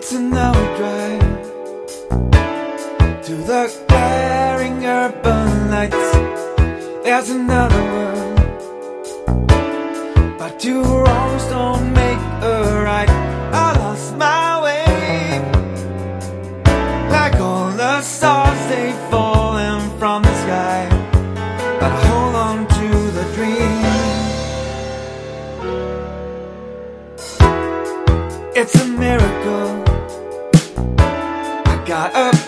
It's an hour drive to the glaring urban lights. There's another world, but two wrongs don't make a right. I lost my way, like all the stars they falling from the sky. But I hold on to the dream. It's a miracle got up.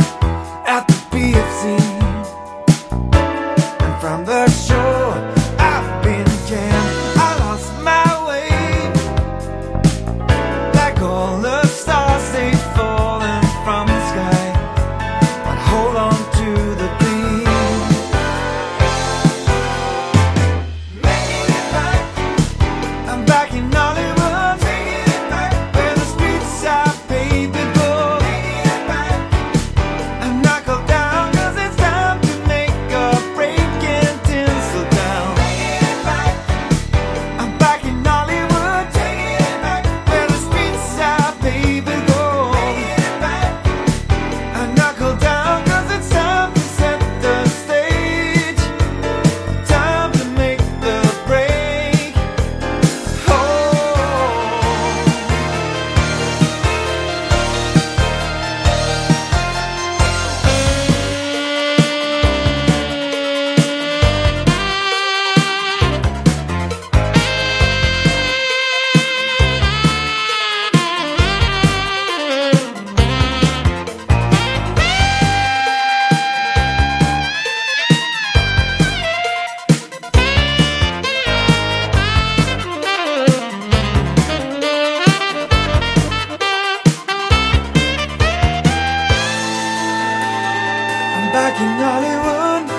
like in Hollywood,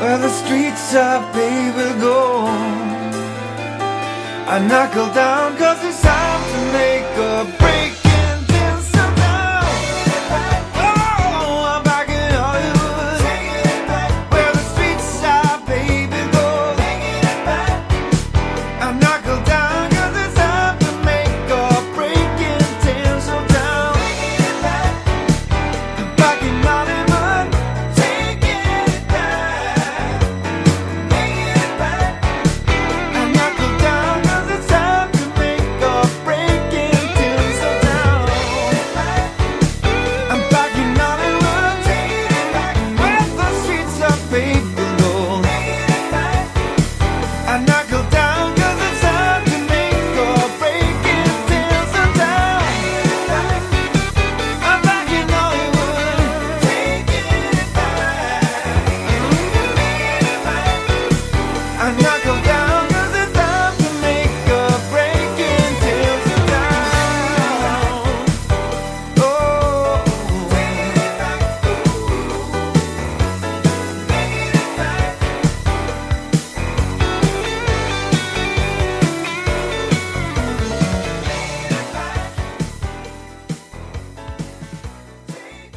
where the streets are paved gold. I knuckle down cause it's time to make a break.